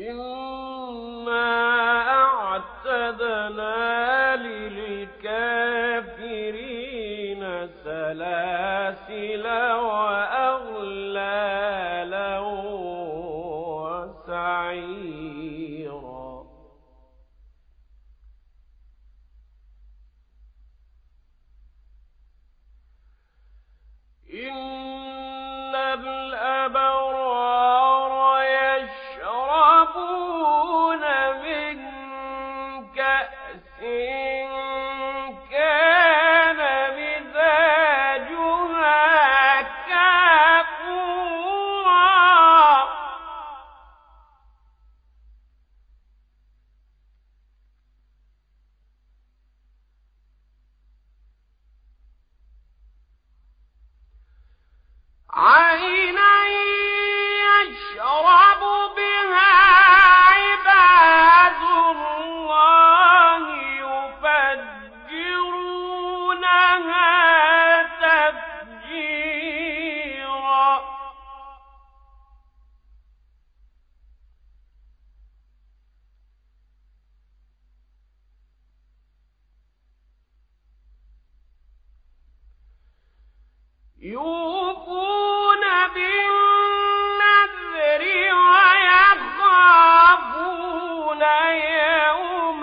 إنا أعتدنا للكافرين سلاسل وأ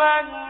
من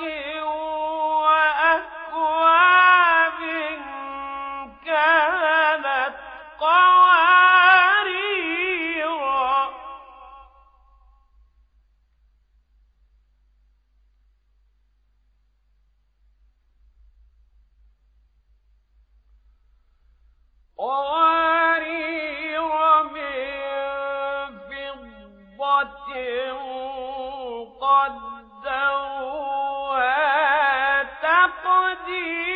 کے جی